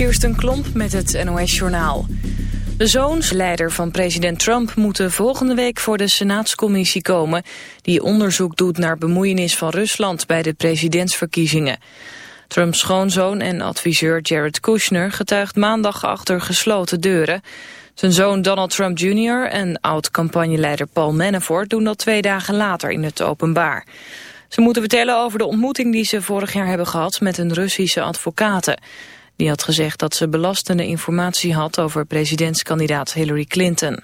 Kirsten Klomp met het NOS-journaal. De zoonsleider van president Trump moeten volgende week voor de Senaatscommissie komen... die onderzoek doet naar bemoeienis van Rusland bij de presidentsverkiezingen. Trumps schoonzoon en adviseur Jared Kushner getuigt maandag achter gesloten deuren. Zijn zoon Donald Trump Jr. en oud-campagneleider Paul Manafort doen dat twee dagen later in het openbaar. Ze moeten vertellen over de ontmoeting die ze vorig jaar hebben gehad met een Russische advocaten. Die had gezegd dat ze belastende informatie had over presidentskandidaat Hillary Clinton.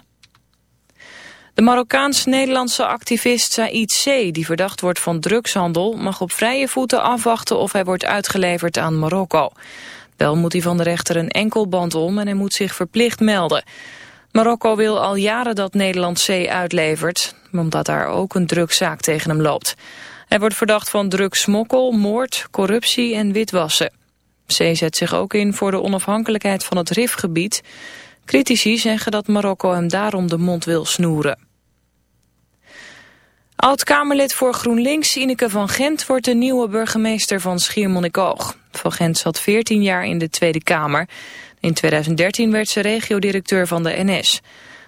De Marokkaans-Nederlandse activist Said C., die verdacht wordt van drugshandel, mag op vrije voeten afwachten of hij wordt uitgeleverd aan Marokko. Wel moet hij van de rechter een enkelband om en hij moet zich verplicht melden. Marokko wil al jaren dat Nederland C. uitlevert, omdat daar ook een drugszaak tegen hem loopt. Hij wordt verdacht van drugsmokkel, moord, corruptie en witwassen. C zet zich ook in voor de onafhankelijkheid van het RIF-gebied. Critici zeggen dat Marokko hem daarom de mond wil snoeren. Oud-Kamerlid voor GroenLinks, Ineke van Gent, wordt de nieuwe burgemeester van Schiermonnikoog. Van Gent zat 14 jaar in de Tweede Kamer. In 2013 werd ze regiodirecteur van de NS.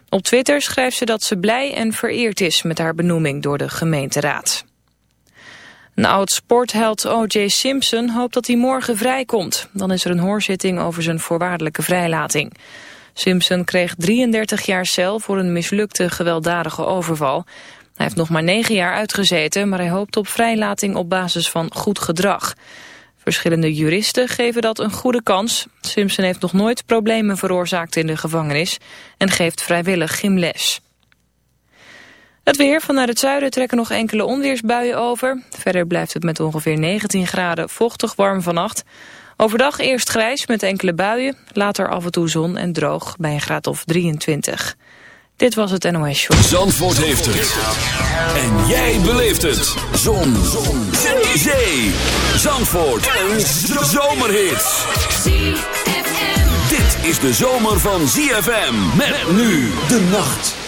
Op Twitter schrijft ze dat ze blij en vereerd is met haar benoeming door de gemeenteraad. Een oud sportheld O.J. Simpson hoopt dat hij morgen vrijkomt. Dan is er een hoorzitting over zijn voorwaardelijke vrijlating. Simpson kreeg 33 jaar cel voor een mislukte gewelddadige overval. Hij heeft nog maar 9 jaar uitgezeten, maar hij hoopt op vrijlating op basis van goed gedrag. Verschillende juristen geven dat een goede kans. Simpson heeft nog nooit problemen veroorzaakt in de gevangenis en geeft vrijwillig gymles. Het weer vanuit het zuiden trekken nog enkele onweersbuien over. Verder blijft het met ongeveer 19 graden vochtig warm vannacht. Overdag eerst grijs met enkele buien, later af en toe zon en droog bij een graad of 23. Dit was het NOS Show. Zandvoort heeft het. En jij beleeft het. Zon. zon. Zee. Zandvoort. Een zomerhit. Dit is de zomer van ZFM. Met nu de nacht.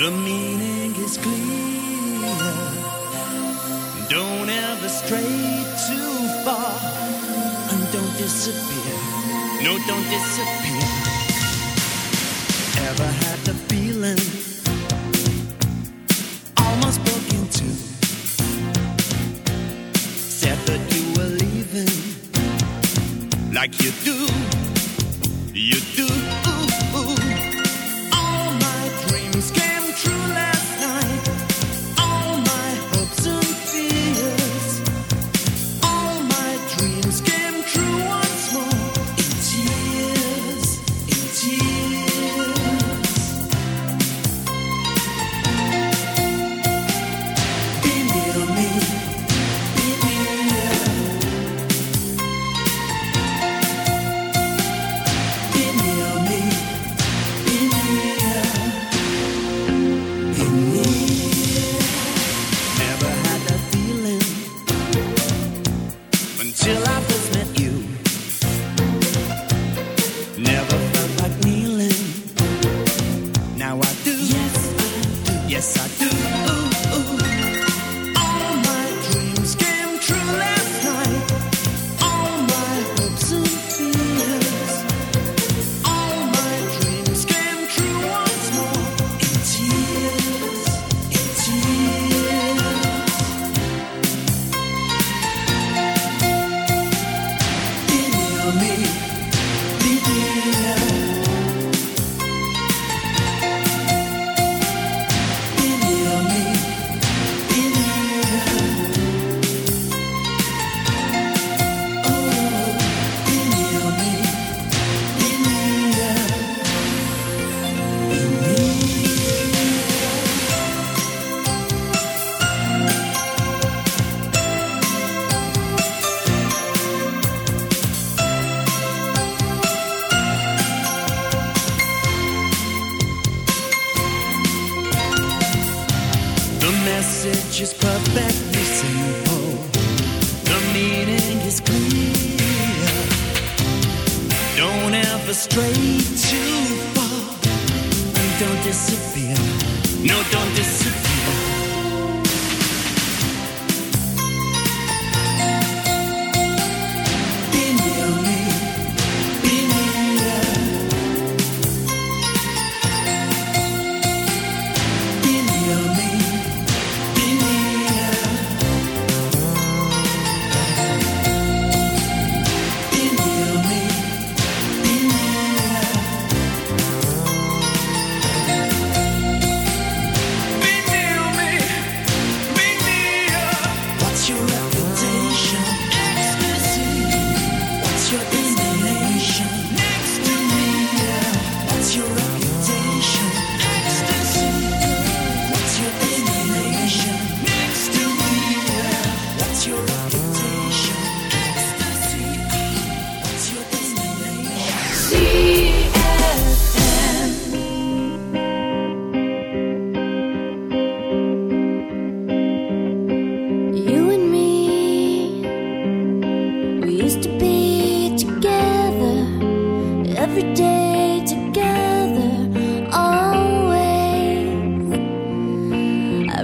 The meaning is clear. Don't ever stray too far. And don't disappear. No, don't disappear. Ever had the feeling? Almost broke into. Said that you were leaving. Like. You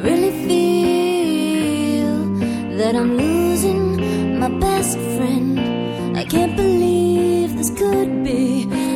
really feel that I'm losing my best friend. I can't believe this could be.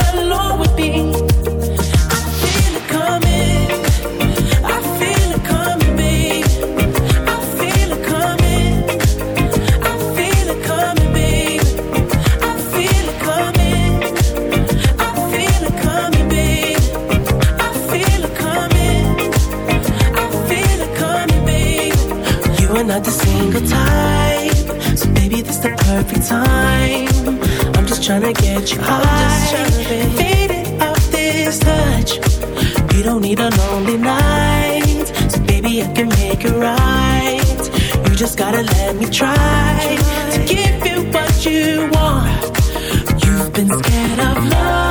trying to get you high. I'm just this touch. You don't need a lonely night, so baby I can make it right. You just gotta let me try to give you what you want. You've been scared of love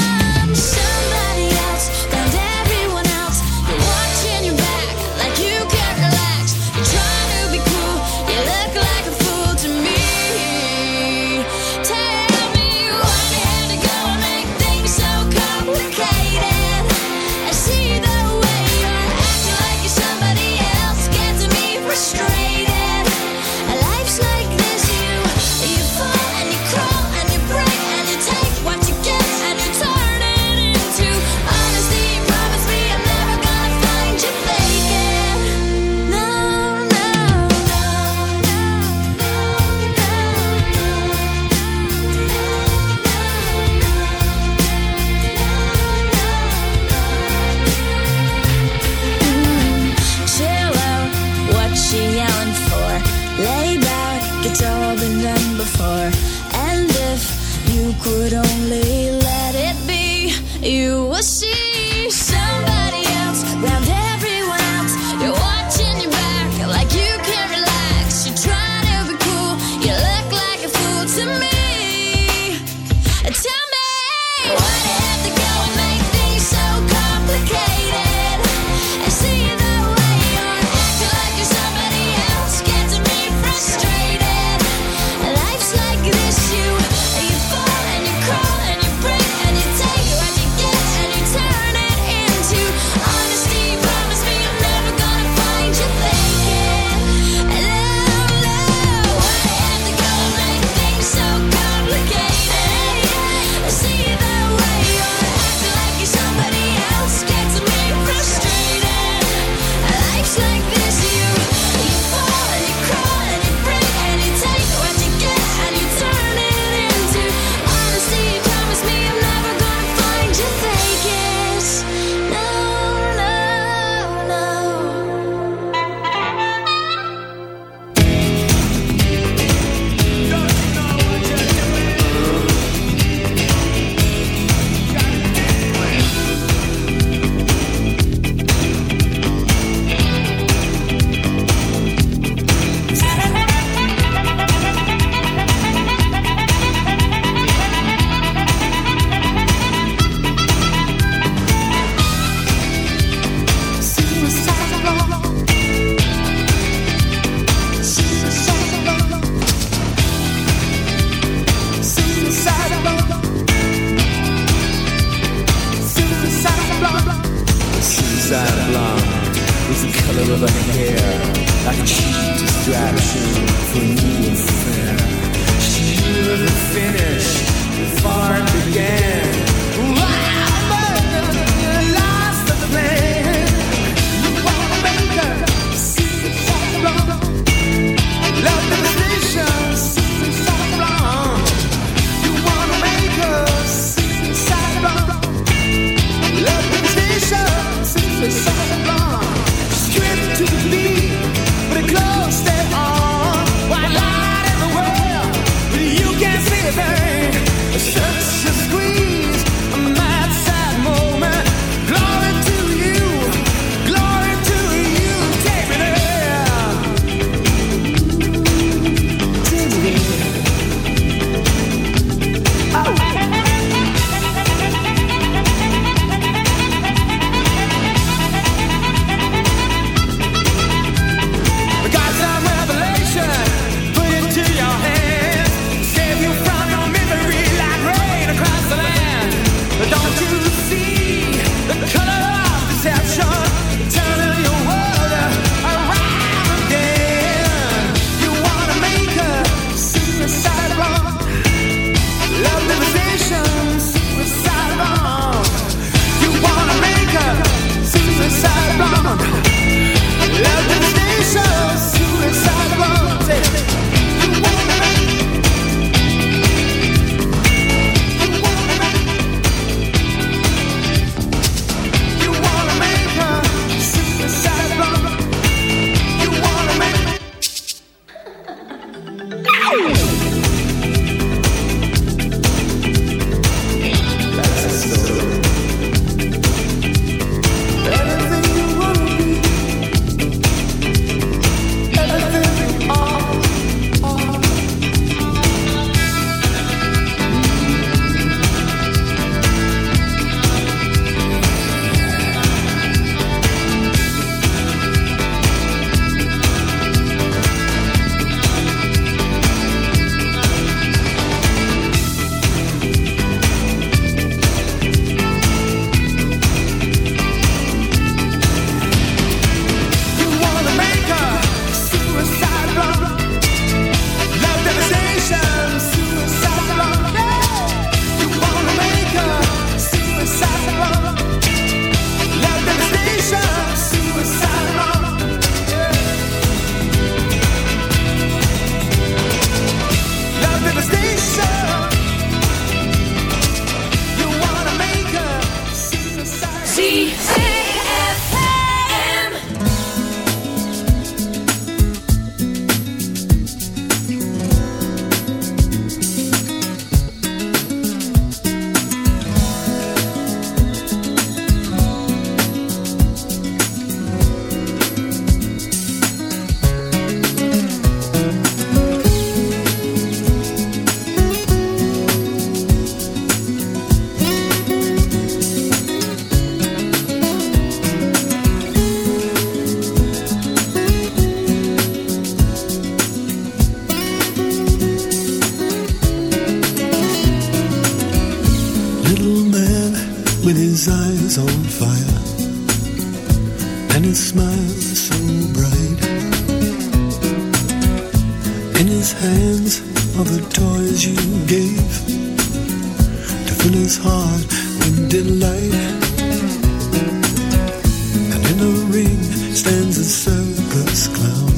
A circus clown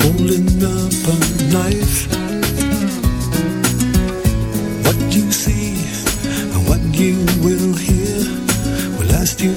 holding up a knife. What you see and what you will hear will last you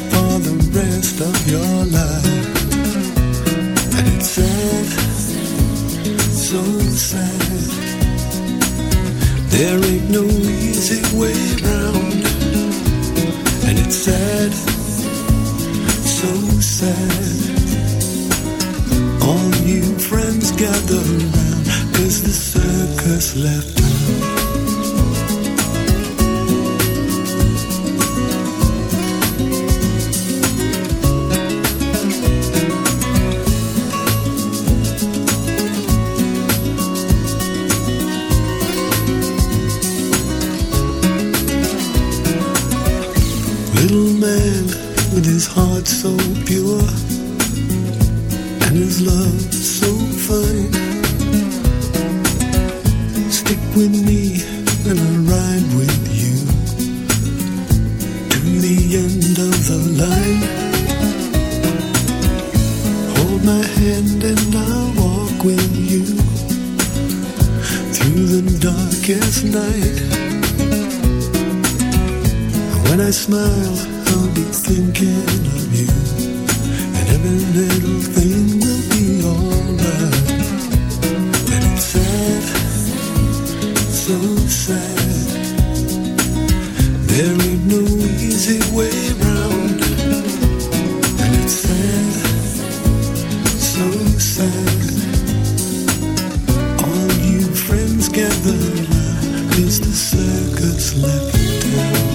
'cause the circus left town.